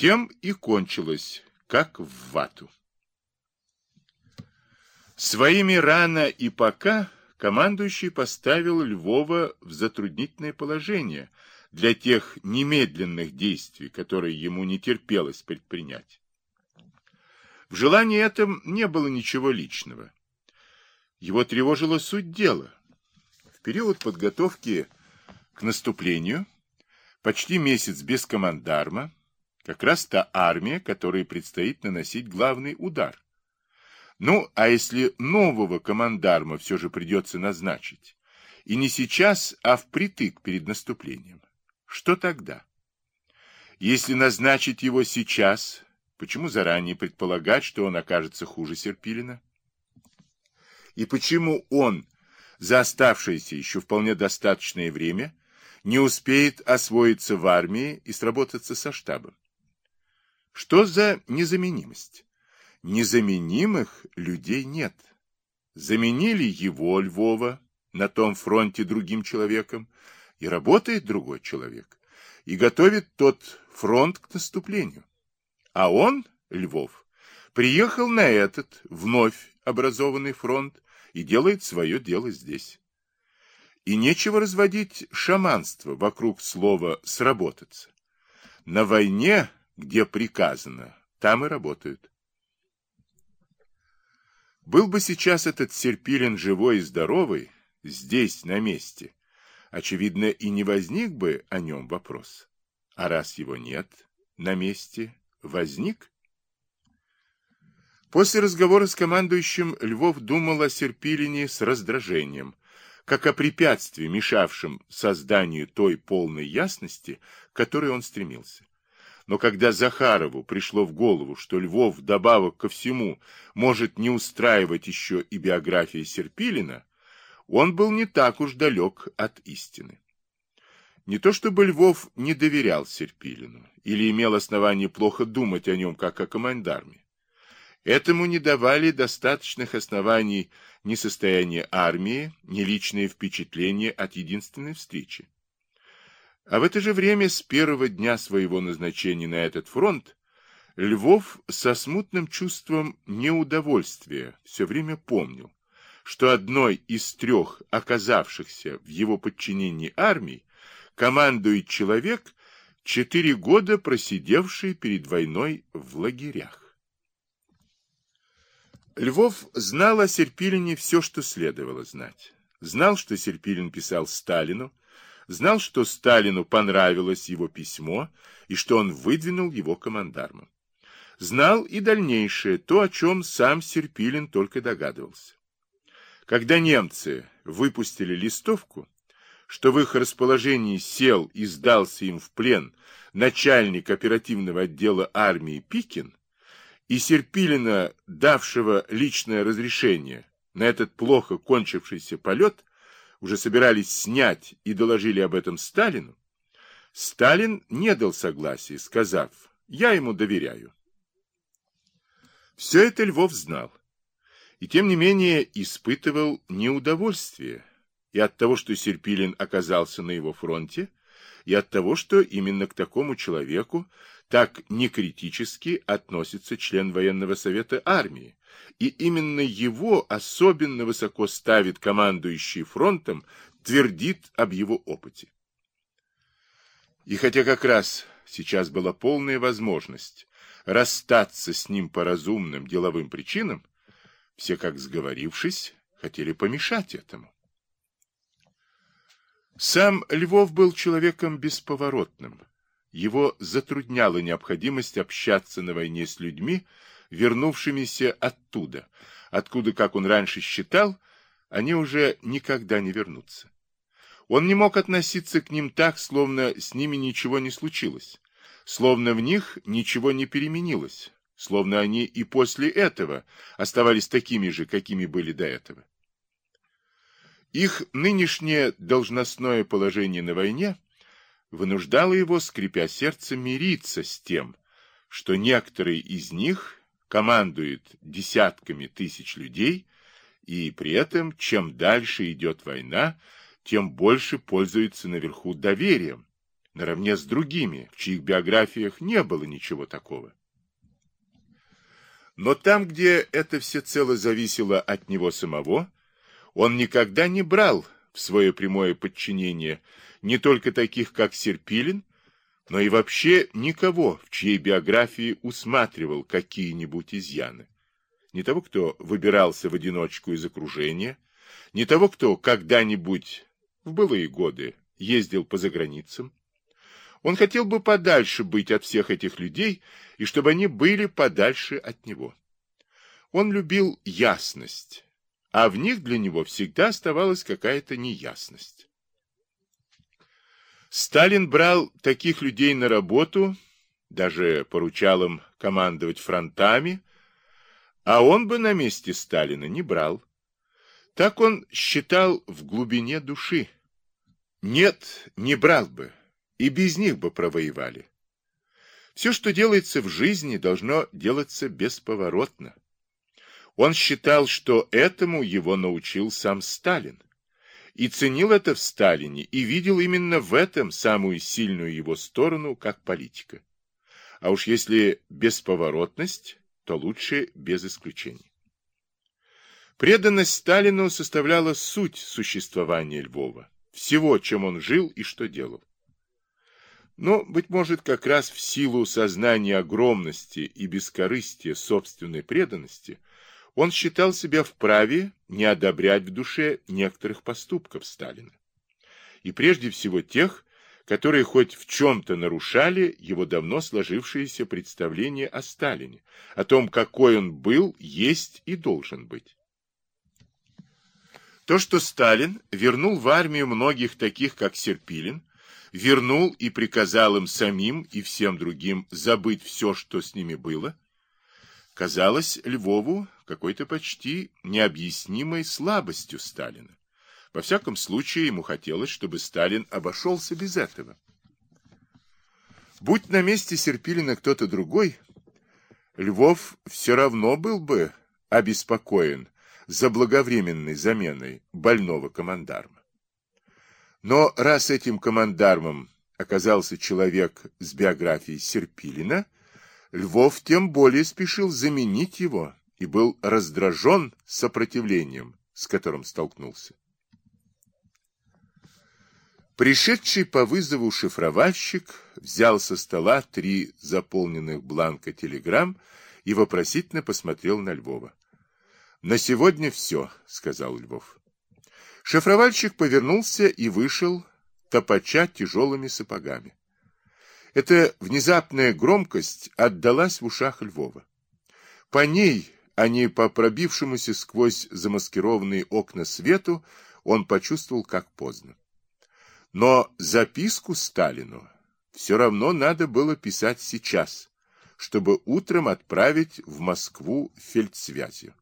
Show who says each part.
Speaker 1: Тем и кончилось, как в вату. Своими рано и пока командующий поставил Львова в затруднительное положение для тех немедленных действий, которые ему не терпелось предпринять. В желании этом не было ничего личного. Его тревожила суть дела. В период подготовки к наступлению, почти месяц без командарма, как раз та армия, которой предстоит наносить главный удар. Ну, а если нового командарма все же придется назначить? И не сейчас, а впритык перед наступлением. Что тогда? Если назначить его сейчас, почему заранее предполагать, что он окажется хуже Серпилина? И почему он, за оставшееся еще вполне достаточное время, не успеет освоиться в армии и сработаться со штабом? Что за незаменимость? Незаменимых людей нет. Заменили его, Львова, на том фронте другим человеком, и работает другой человек, и готовит тот фронт к наступлению. А он, Львов, приехал на этот вновь образованный фронт и делает свое дело здесь. И нечего разводить шаманство вокруг слова «сработаться». На войне, где приказано, там и работают. Был бы сейчас этот Серпилин живой и здоровый, здесь, на месте, очевидно, и не возник бы о нем вопрос. А раз его нет, на месте возник? После разговора с командующим Львов думал о Серпилине с раздражением, как о препятствии, мешавшем созданию той полной ясности, к которой он стремился. Но когда Захарову пришло в голову, что Львов, добавок ко всему, может не устраивать еще и биография Серпилина, он был не так уж далек от истины. Не то чтобы Львов не доверял Серпилину или имел основание плохо думать о нем, как о командарме. Этому не давали достаточных оснований ни состояние армии, ни личные впечатления от единственной встречи. А в это же время, с первого дня своего назначения на этот фронт, Львов со смутным чувством неудовольствия все время помнил, что одной из трех оказавшихся в его подчинении армий командует человек, четыре года просидевший перед войной в лагерях. Львов знал о Серпилине все, что следовало знать. Знал, что Серпилин писал Сталину, знал, что Сталину понравилось его письмо и что он выдвинул его командармом. Знал и дальнейшее, то, о чем сам Серпилин только догадывался. Когда немцы выпустили листовку, что в их расположении сел и сдался им в плен начальник оперативного отдела армии Пикин, и Серпилина, давшего личное разрешение на этот плохо кончившийся полет, уже собирались снять и доложили об этом Сталину, Сталин не дал согласия, сказав, я ему доверяю. Все это Львов знал, и тем не менее испытывал неудовольствие и от того, что Серпилин оказался на его фронте, и от того, что именно к такому человеку так некритически относится член военного совета армии, и именно его особенно высоко ставит командующий фронтом, твердит об его опыте. И хотя как раз сейчас была полная возможность расстаться с ним по разумным деловым причинам, все, как сговорившись, хотели помешать этому. Сам Львов был человеком бесповоротным. Его затрудняла необходимость общаться на войне с людьми, вернувшимися оттуда, откуда, как он раньше считал, они уже никогда не вернутся. Он не мог относиться к ним так, словно с ними ничего не случилось, словно в них ничего не переменилось, словно они и после этого оставались такими же, какими были до этого. Их нынешнее должностное положение на войне вынуждало его, скрипя сердце, мириться с тем, что некоторые из них командует десятками тысяч людей, и при этом, чем дальше идет война, тем больше пользуется наверху доверием, наравне с другими, в чьих биографиях не было ничего такого. Но там, где это всецело зависело от него самого, он никогда не брал в свое прямое подчинение не только таких, как Серпилин, но и вообще никого, в чьей биографии усматривал какие-нибудь изъяны. Не того, кто выбирался в одиночку из окружения, не того, кто когда-нибудь в былые годы ездил по заграницам. Он хотел бы подальше быть от всех этих людей, и чтобы они были подальше от него. Он любил ясность, а в них для него всегда оставалась какая-то неясность. Сталин брал таких людей на работу, даже поручал им командовать фронтами, а он бы на месте Сталина не брал. Так он считал в глубине души. Нет, не брал бы, и без них бы провоевали. Все, что делается в жизни, должно делаться бесповоротно. Он считал, что этому его научил сам Сталин. И ценил это в Сталине, и видел именно в этом самую сильную его сторону, как политика. А уж если бесповоротность, то лучше без исключений. Преданность Сталину составляла суть существования Львова, всего, чем он жил и что делал. Но, быть может, как раз в силу сознания огромности и бескорыстия собственной преданности – он считал себя вправе не одобрять в душе некоторых поступков Сталина. И прежде всего тех, которые хоть в чем-то нарушали его давно сложившееся представление о Сталине, о том, какой он был, есть и должен быть. То, что Сталин вернул в армию многих таких, как Серпилин, вернул и приказал им самим и всем другим забыть все, что с ними было, казалось Львову какой-то почти необъяснимой слабостью Сталина. Во всяком случае, ему хотелось, чтобы Сталин обошелся без этого. Будь на месте Серпилина кто-то другой, Львов все равно был бы обеспокоен за благовременной заменой больного командарма. Но раз этим командармом оказался человек с биографией Серпилина, Львов тем более спешил заменить его и был раздражен сопротивлением, с которым столкнулся. Пришедший по вызову шифровальщик взял со стола три заполненных бланка телеграмм и вопросительно посмотрел на Львова. «На сегодня все», — сказал Львов. Шифровальщик повернулся и вышел, топача тяжелыми сапогами. Эта внезапная громкость отдалась в ушах Львова. По ней а по пробившемуся сквозь замаскированные окна свету, он почувствовал, как поздно. Но записку Сталину все равно надо было писать сейчас, чтобы утром отправить в Москву фельдсвязью.